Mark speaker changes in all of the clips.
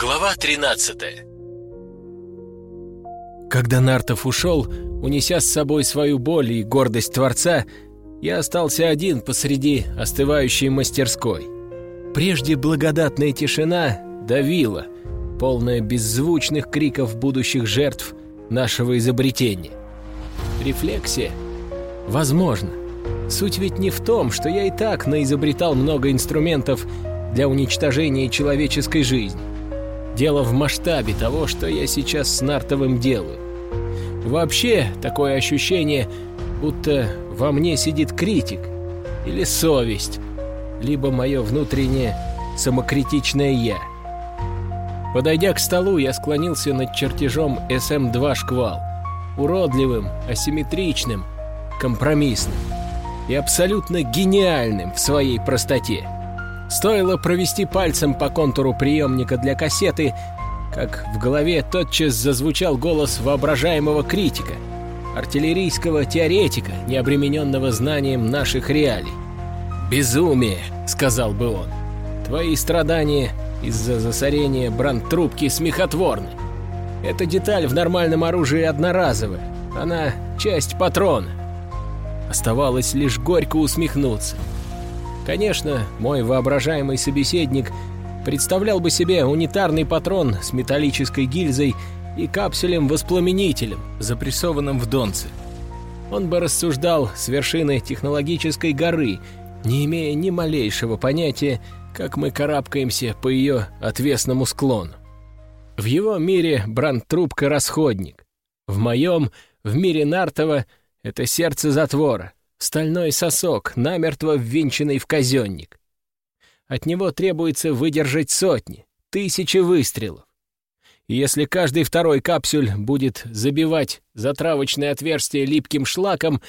Speaker 1: Глава 13
Speaker 2: Когда Нартов ушел, унеся с собой свою боль и гордость Творца, я остался один посреди остывающей мастерской. Прежде благодатная тишина давила, полная беззвучных криков будущих жертв нашего изобретения. Рефлексия? Возможно. Суть ведь не в том, что я и так наизобретал много инструментов для уничтожения человеческой жизни. Дело в масштабе того, что я сейчас с Нартовым делаю. Вообще, такое ощущение, будто во мне сидит критик или совесть, либо мое внутреннее самокритичное «я». Подойдя к столу, я склонился над чертежом СМ-2 «Шквал», уродливым, асимметричным, компромиссным и абсолютно гениальным в своей простоте. Стоило провести пальцем по контуру приемника для кассеты, как в голове тотчас зазвучал голос воображаемого критика, артиллерийского теоретика, не обремененного знанием наших реалий. «Безумие», — сказал бы он. «Твои страдания из-за засорения брандтрубки смехотворны. Эта деталь в нормальном оружии одноразовая. Она часть патрона. Оставалось лишь горько усмехнуться. Конечно, мой воображаемый собеседник представлял бы себе унитарный патрон с металлической гильзой и капсулем-воспламенителем, запрессованным в донце. Он бы рассуждал с вершины технологической горы, не имея ни малейшего понятия, как мы карабкаемся по ее отвесному склону. В его мире брандтрубка — расходник. В моем, в мире Нартова, это сердце затвора, стальной сосок, намертво ввинченный в казенник. От него требуется выдержать сотни, тысячи выстрелов. И если каждый второй капсюль будет забивать затравочное отверстие липким шлаком,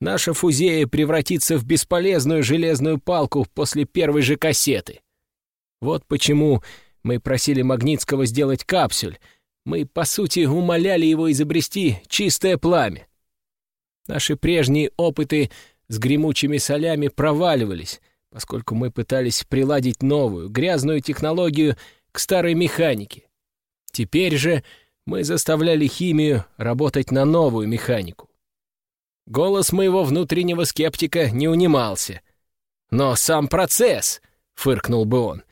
Speaker 2: наша фузея превратится в бесполезную железную палку после первой же кассеты. Вот почему мы просили Магнитского сделать капсюль. Мы, по сути, умоляли его изобрести чистое пламя. Наши прежние опыты с гремучими солями проваливались, поскольку мы пытались приладить новую, грязную технологию к старой механике. Теперь же мы заставляли химию работать на новую механику. Голос моего внутреннего скептика не унимался. «Но сам процесс!» — фыркнул бы он.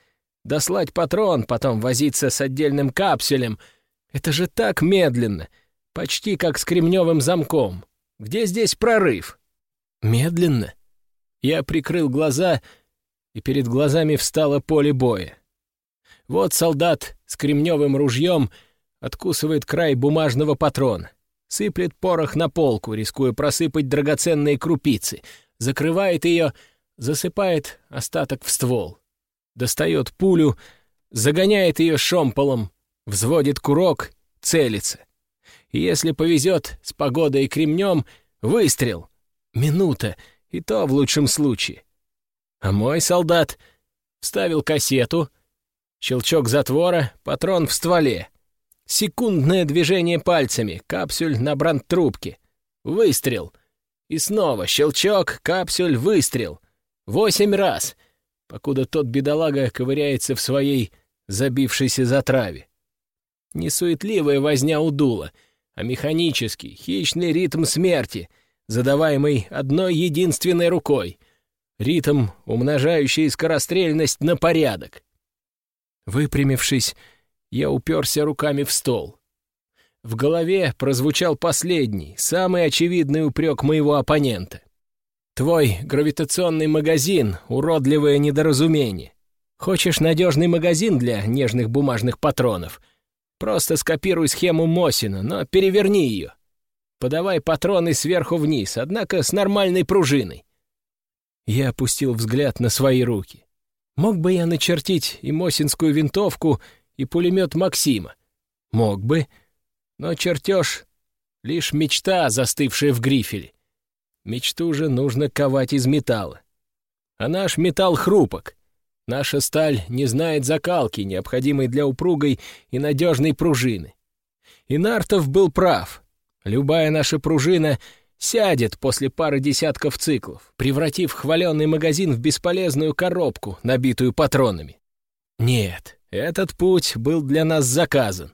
Speaker 2: «Дослать патрон, потом возиться с отдельным капсулем — это же так медленно, почти как с кремневым замком. Где здесь прорыв?» «Медленно?» Я прикрыл глаза, и перед глазами встало поле боя. Вот солдат с кремневым ружьем откусывает край бумажного патрона сыплет порох на полку, рискуя просыпать драгоценные крупицы, закрывает ее, засыпает остаток в ствол, достает пулю, загоняет ее шомполом, взводит курок, целится. Если повезет с погодой и кремнем, выстрел. Минута, и то в лучшем случае. А мой солдат вставил кассету, щелчок затвора, патрон в стволе. Секундное движение пальцами, капсюль на брандтрубке. Выстрел. И снова щелчок, капсюль, выстрел. Восемь раз, покуда тот бедолага ковыряется в своей забившейся затраве. Не суетливая возня у дула, а механический, хищный ритм смерти, задаваемый одной единственной рукой. Ритм, умножающий скорострельность на порядок. Выпрямившись, я уперся руками в стол. В голове прозвучал последний, самый очевидный упрек моего оппонента. «Твой гравитационный магазин — уродливое недоразумение. Хочешь надежный магазин для нежных бумажных патронов? Просто скопируй схему Мосина, но переверни ее. Подавай патроны сверху вниз, однако с нормальной пружиной». Я опустил взгляд на свои руки. Мог бы я начертить и Мосинскую винтовку, и пулемет Максима. Мог бы, но чертеж — лишь мечта, застывшая в грифеле. Мечту же нужно ковать из металла. А наш металл хрупок. Наша сталь не знает закалки, необходимой для упругой и надежной пружины. И Нартов был прав. Любая наша пружина сядет после пары десятков циклов, превратив хваленный магазин в бесполезную коробку, набитую патронами. Нет, этот путь был для нас заказан.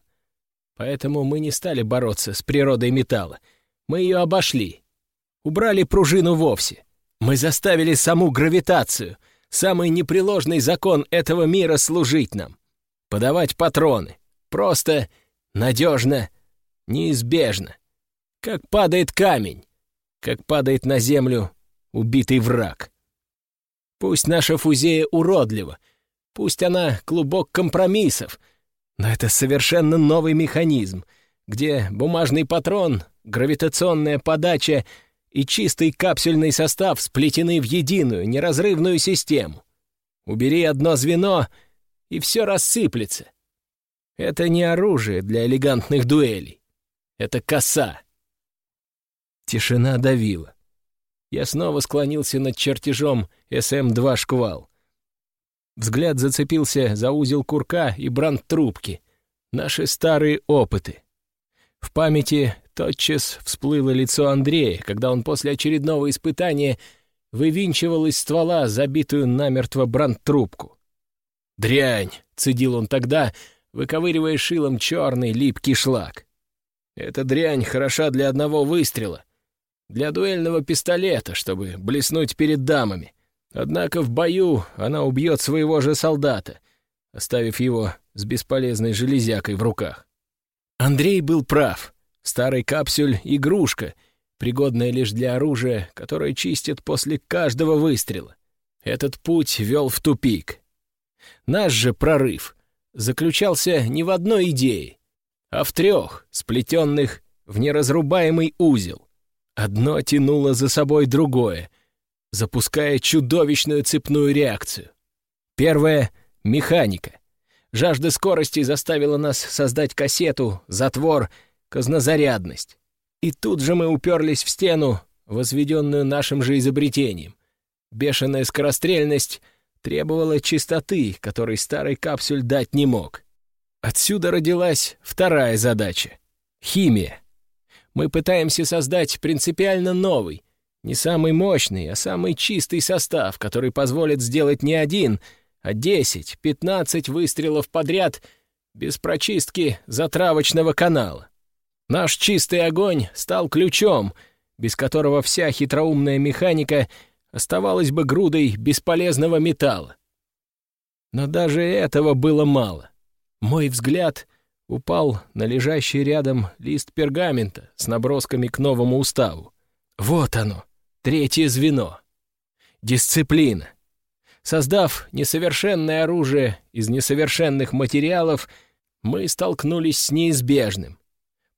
Speaker 2: Поэтому мы не стали бороться с природой металла. Мы ее обошли. Убрали пружину вовсе. Мы заставили саму гравитацию, самый непреложный закон этого мира служить нам. Подавать патроны. Просто, надежно, неизбежно. Как падает камень, как падает на землю убитый враг. Пусть наша фузея уродлива, пусть она клубок компромиссов, но это совершенно новый механизм, где бумажный патрон, гравитационная подача и чистый капсюльный состав сплетены в единую, неразрывную систему. Убери одно звено, и все рассыплется. Это не оружие для элегантных дуэлей. Это коса. Тишина давила. Я снова склонился над чертежом СМ-2 «Шквал». Взгляд зацепился за узел курка и брант трубки. Наши старые опыты. В памяти тотчас всплыло лицо Андрея, когда он после очередного испытания вывинчивал из ствола забитую намертво брант-трубку. «Дрянь!» — цедил он тогда, выковыривая шилом черный липкий шлак. «Эта дрянь хороша для одного выстрела, для дуэльного пистолета, чтобы блеснуть перед дамами. Однако в бою она убьет своего же солдата, оставив его с бесполезной железякой в руках. Андрей был прав. Старый капсюль — игрушка, пригодная лишь для оружия, которое чистят после каждого выстрела. Этот путь вел в тупик. Наш же прорыв заключался не в одной идее, а в трех, сплетенных в неразрубаемый узел. Одно тянуло за собой другое, запуская чудовищную цепную реакцию. Первое — механика. Жажда скорости заставила нас создать кассету, затвор, казнозарядность. И тут же мы уперлись в стену, возведенную нашим же изобретением. Бешеная скорострельность требовала чистоты, которой старый капсюль дать не мог. Отсюда родилась вторая задача — химия. Мы пытаемся создать принципиально новый, не самый мощный, а самый чистый состав, который позволит сделать не один, а 10-15 выстрелов подряд без прочистки затравочного канала. Наш чистый огонь стал ключом, без которого вся хитроумная механика оставалась бы грудой бесполезного металла. Но даже этого было мало. Мой взгляд упал на лежащий рядом лист пергамента с набросками к новому уставу. Вот оно, Третье звено. Дисциплина. Создав несовершенное оружие из несовершенных материалов, мы столкнулись с неизбежным.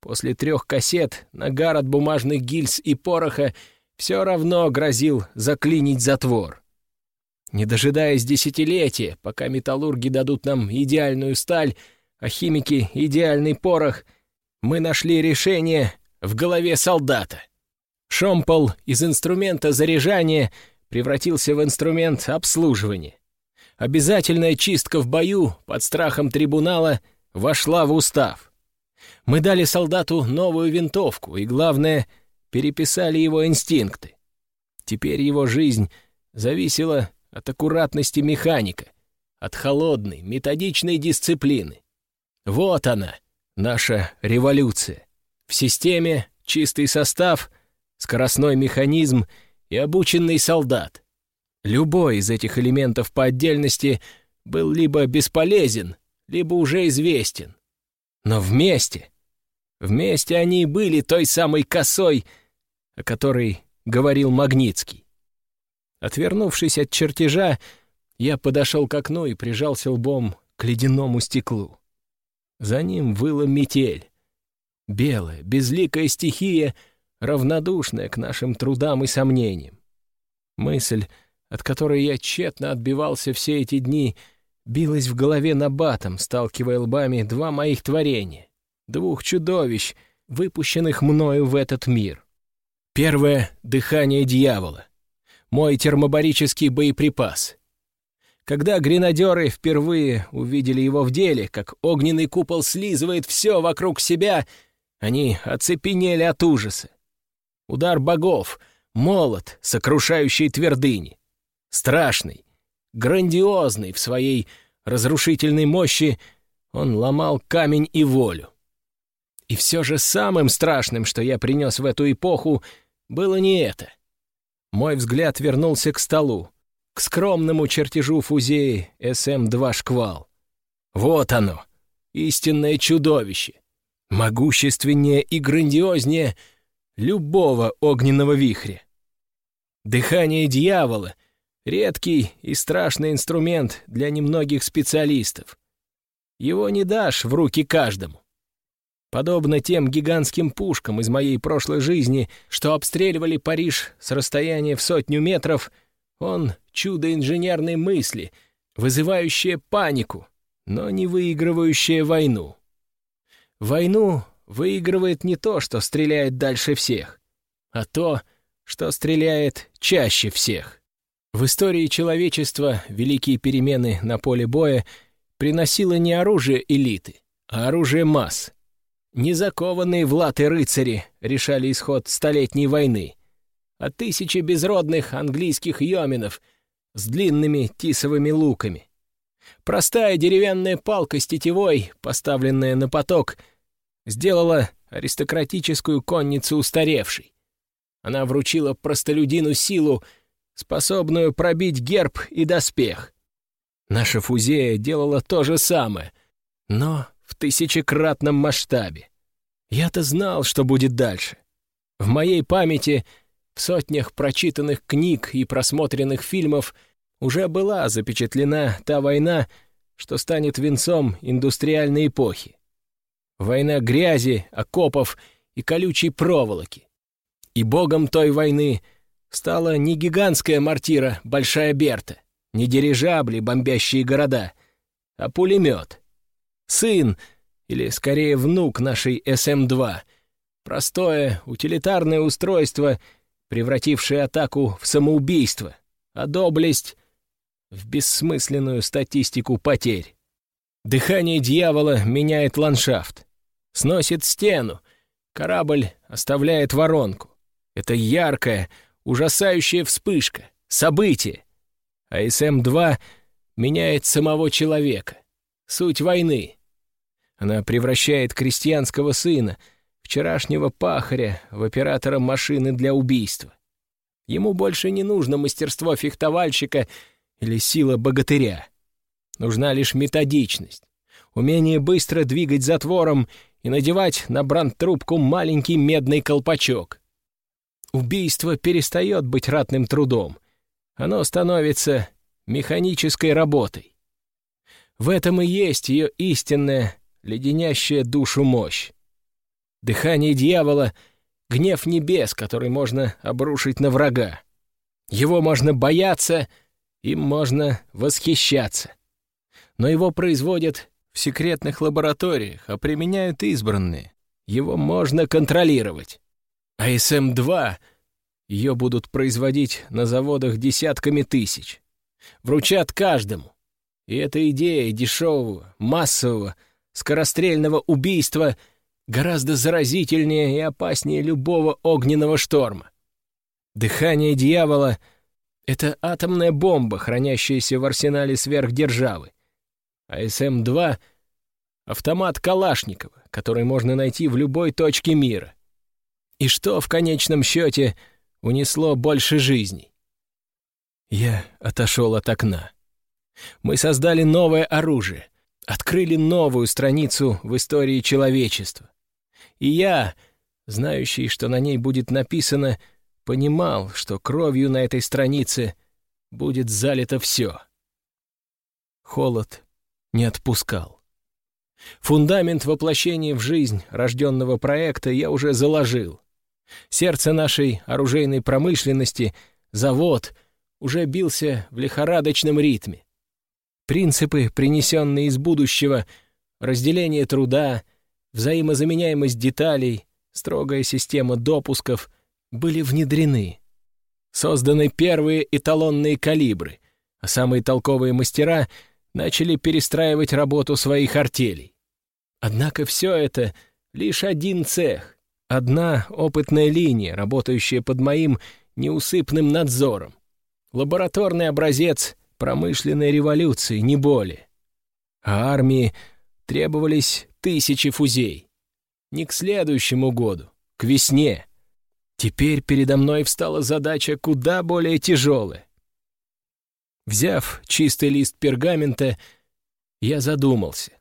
Speaker 2: После трех кассет нагар от бумажных гильз и пороха все равно грозил заклинить затвор. Не дожидаясь десятилетия, пока металлурги дадут нам идеальную сталь, а химики — идеальный порох, мы нашли решение в голове солдата. Шомпол из инструмента заряжания превратился в инструмент обслуживания. Обязательная чистка в бою под страхом трибунала вошла в устав. Мы дали солдату новую винтовку и, главное, переписали его инстинкты. Теперь его жизнь зависела от аккуратности механика, от холодной, методичной дисциплины. Вот она, наша революция. В системе чистый состав — скоростной механизм и обученный солдат. Любой из этих элементов по отдельности был либо бесполезен, либо уже известен. Но вместе, вместе они были той самой косой, о которой говорил Магнитский. Отвернувшись от чертежа, я подошел к окну и прижался лбом к ледяному стеклу. За ним выла метель. Белая, безликая стихия — равнодушная к нашим трудам и сомнениям. Мысль, от которой я тщетно отбивался все эти дни, билась в голове набатом, сталкивая лбами два моих творения, двух чудовищ, выпущенных мною в этот мир. Первое — дыхание дьявола, мой термобарический боеприпас. Когда гренадеры впервые увидели его в деле, как огненный купол слизывает все вокруг себя, они оцепенели от ужаса. Удар богов, молот, сокрушающий твердыни. Страшный, грандиозный в своей разрушительной мощи, он ломал камень и волю. И все же самым страшным, что я принес в эту эпоху, было не это. Мой взгляд вернулся к столу, к скромному чертежу фузеи СМ-2 «Шквал». Вот оно, истинное чудовище, могущественнее и грандиознее любого огненного вихря. Дыхание дьявола — редкий и страшный инструмент для немногих специалистов. Его не дашь в руки каждому. Подобно тем гигантским пушкам из моей прошлой жизни, что обстреливали Париж с расстояния в сотню метров, он — чудо инженерной мысли, вызывающее панику, но не выигрывающее войну. Войну выигрывает не то, что стреляет дальше всех, а то, что стреляет чаще всех. В истории человечества великие перемены на поле боя приносило не оружие элиты, а оружие масс — Незакованные в латы рыцари решали исход Столетней войны, а тысячи безродных английских йоминов с длинными тисовыми луками. Простая деревянная палка с тетивой, поставленная на поток, сделала аристократическую конницу устаревшей. Она вручила простолюдину силу, способную пробить герб и доспех. Наша фузея делала то же самое, но тысячекратном масштабе. Я-то знал, что будет дальше. В моей памяти, в сотнях прочитанных книг и просмотренных фильмов уже была запечатлена та война, что станет венцом индустриальной эпохи. Война грязи, окопов и колючей проволоки. И богом той войны стала не гигантская мортира «Большая Берта», не дирижабли, бомбящие города, а пулемет. Сын, или скорее внук нашей СМ-2. Простое, утилитарное устройство, превратившее атаку в самоубийство, а доблесть — в бессмысленную статистику потерь. Дыхание дьявола меняет ландшафт, сносит стену, корабль оставляет воронку. Это яркая, ужасающая вспышка, событие. А СМ-2 меняет самого человека, суть войны. Она превращает крестьянского сына, вчерашнего пахаря, в оператора машины для убийства. Ему больше не нужно мастерство фехтовальщика или сила богатыря. Нужна лишь методичность, умение быстро двигать затвором и надевать на брандтрубку маленький медный колпачок. Убийство перестает быть ратным трудом. Оно становится механической работой. В этом и есть ее истинная леденящая душу мощь. Дыхание дьявола — гнев небес, который можно обрушить на врага. Его можно бояться, им можно восхищаться. Но его производят в секретных лабораториях, а применяют избранные. Его можно контролировать. А СМ-2 ее будут производить на заводах десятками тысяч. Вручат каждому. И эта идея дешевого, массового — скорострельного убийства гораздо заразительнее и опаснее любого огненного шторма. Дыхание дьявола — это атомная бомба, хранящаяся в арсенале сверхдержавы. А СМ-2 — автомат Калашникова, который можно найти в любой точке мира. И что в конечном счете унесло больше жизней? Я отошел от окна. Мы создали новое оружие, открыли новую страницу в истории человечества. И я, знающий, что на ней будет написано, понимал, что кровью на этой странице будет залито все. Холод не отпускал. Фундамент воплощения в жизнь рожденного проекта я уже заложил. Сердце нашей оружейной промышленности, завод, уже бился в лихорадочном ритме. Принципы, принесенные из будущего, разделение труда, взаимозаменяемость деталей, строгая система допусков были внедрены. Созданы первые эталонные калибры, а самые толковые мастера начали перестраивать работу своих артелей. Однако все это — лишь один цех, одна опытная линия, работающая под моим неусыпным надзором. Лабораторный образец промышленной революции, не более. а армии требовались тысячи фузей. Не к следующему году, к весне. Теперь передо мной встала задача куда более тяжелая. Взяв чистый лист пергамента, я задумался.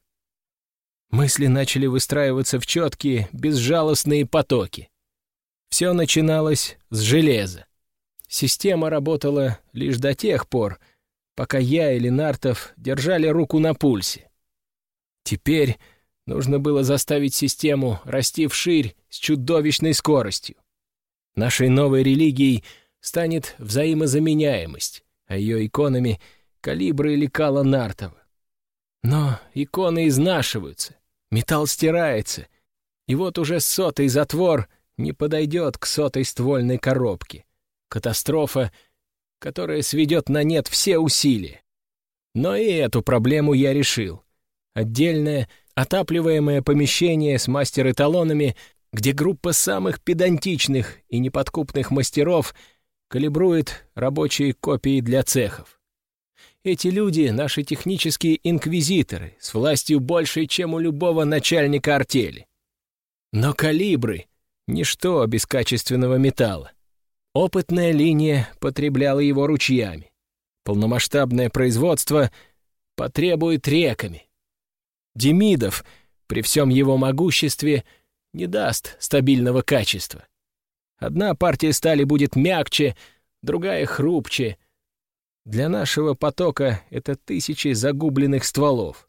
Speaker 2: Мысли начали выстраиваться в четкие, безжалостные потоки. Все начиналось с железа. Система работала лишь до тех пор, пока я или Нартов держали руку на пульсе. Теперь нужно было заставить систему расти вширь с чудовищной скоростью. Нашей новой религией станет взаимозаменяемость, а ее иконами — калибры или кала Нартова. Но иконы изнашиваются, металл стирается, и вот уже сотый затвор не подойдет к сотой ствольной коробке. Катастрофа, которая сведет на нет все усилия. Но и эту проблему я решил. Отдельное отапливаемое помещение с мастер-эталонами где группа самых педантичных и неподкупных мастеров калибрует рабочие копии для цехов. Эти люди — наши технические инквизиторы, с властью большей, чем у любого начальника артели. Но калибры — ничто без качественного металла. Опытная линия потребляла его ручьями. Полномасштабное производство потребует реками. Демидов, при всем его могуществе — не даст стабильного качества. Одна партия стали будет мягче, другая хрупче. Для нашего потока это тысячи загубленных стволов.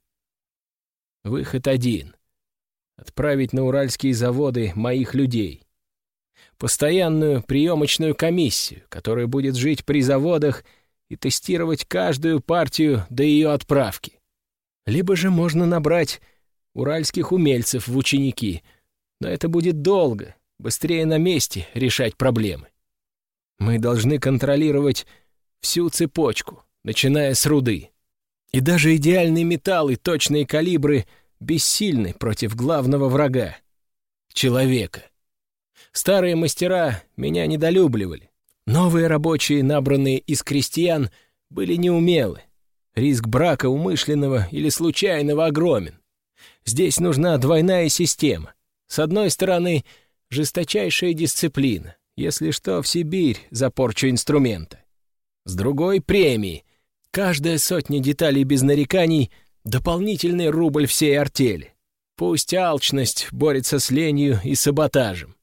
Speaker 2: Выход один — отправить на уральские заводы моих людей. Постоянную приемочную комиссию, которая будет жить при заводах и тестировать каждую партию до ее отправки. Либо же можно набрать уральских умельцев в ученики — но это будет долго, быстрее на месте решать проблемы. Мы должны контролировать всю цепочку, начиная с руды. И даже идеальный металл и точные калибры бессильны против главного врага — человека. Старые мастера меня недолюбливали. Новые рабочие, набранные из крестьян, были неумелы. Риск брака умышленного или случайного огромен. Здесь нужна двойная система. С одной стороны, жесточайшая дисциплина, если что, в Сибирь за порчу инструмента. С другой — премии. Каждая сотня деталей без нареканий — дополнительный рубль всей артели. Пусть алчность борется с ленью и саботажем.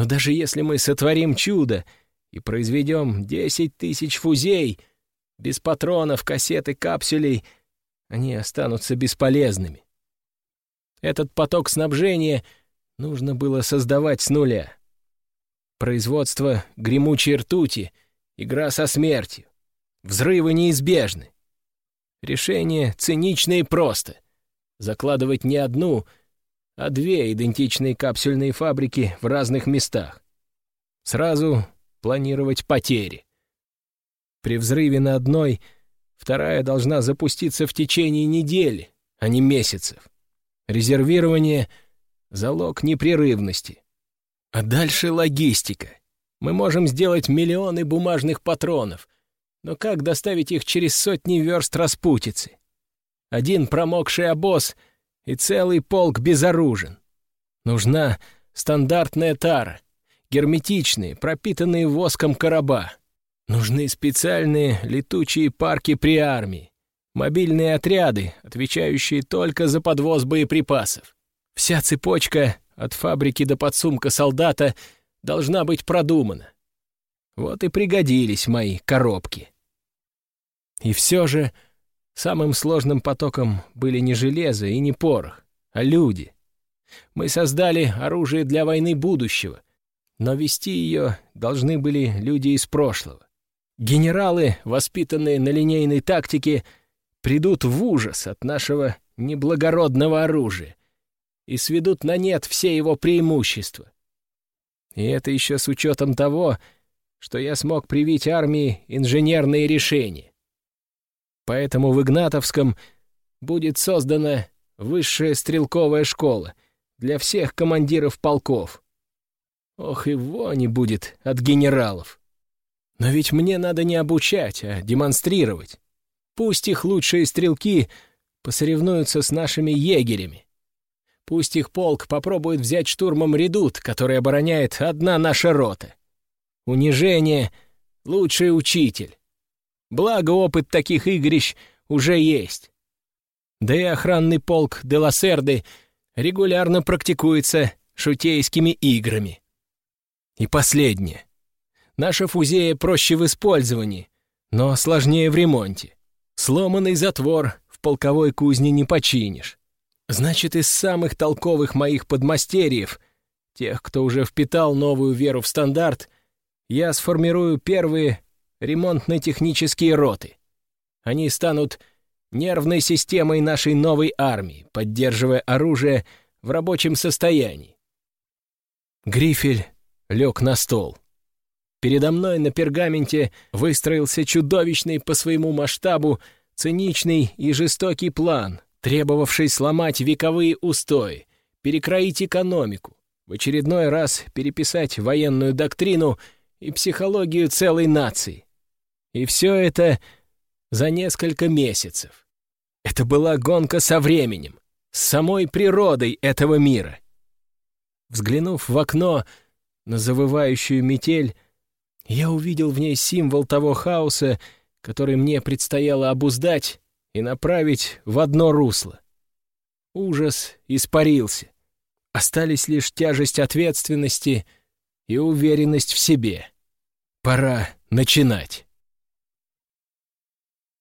Speaker 2: Но даже если мы сотворим чудо и произведем десять тысяч фузей, без патронов, кассет и капсулей, они останутся бесполезными. Этот поток снабжения — нужно было создавать с нуля. Производство гремучей ртути, игра со смертью. Взрывы неизбежны. Решение цинично и просто. Закладывать не одну, а две идентичные капсульные фабрики в разных местах. Сразу планировать потери. При взрыве на одной вторая должна запуститься в течение недели, а не месяцев. Резервирование — залог непрерывности. А дальше логистика. Мы можем сделать миллионы бумажных патронов, но как доставить их через сотни верст распутицы? Один промокший обоз и целый полк безоружен. Нужна стандартная тара, герметичные, пропитанные воском короба. Нужны специальные летучие парки при армии, мобильные отряды, отвечающие только за подвоз боеприпасов. Вся цепочка от фабрики до подсумка солдата должна быть продумана. Вот и пригодились мои коробки. И все же самым сложным потоком были не железо и не порох, а люди. Мы создали оружие для войны будущего, но вести ее должны были люди из прошлого. Генералы, воспитанные на линейной тактике, придут в ужас от нашего неблагородного оружия и сведут на нет все его преимущества. И это еще с учетом того, что я смог привить армии инженерные решения. Поэтому в Игнатовском будет создана высшая стрелковая школа для всех командиров полков. Ох, и вони будет от генералов. Но ведь мне надо не обучать, а демонстрировать. Пусть их лучшие стрелки посоревнуются с нашими егерями. Пусть их полк попробует взять штурмом редут, который обороняет одна наша рота. Унижение — лучший учитель. Благо опыт таких игрищ уже есть. Да и охранный полк Деласерды регулярно практикуется шутейскими играми. И последнее. Наша фузея проще в использовании, но сложнее в ремонте. Сломанный затвор в полковой кузне не починишь. Значит, из самых толковых моих подмастерьев, тех, кто уже впитал новую веру в стандарт, я сформирую первые ремонтно-технические роты. Они станут нервной системой нашей новой армии, поддерживая оружие в рабочем состоянии. Грифель лег на стол. Передо мной на пергаменте выстроился чудовищный по своему масштабу, циничный и жестокий план, требовавший сломать вековые устои, перекроить экономику, в очередной раз переписать военную доктрину и психологию целой нации. И все это за несколько месяцев. Это была гонка со временем, с самой природой этого мира. Взглянув в окно на завывающую метель, я увидел в ней символ того хаоса, который мне предстояло обуздать и направить в одно русло. Ужас испарился. Остались лишь тяжесть ответственности и уверенность в себе. Пора начинать.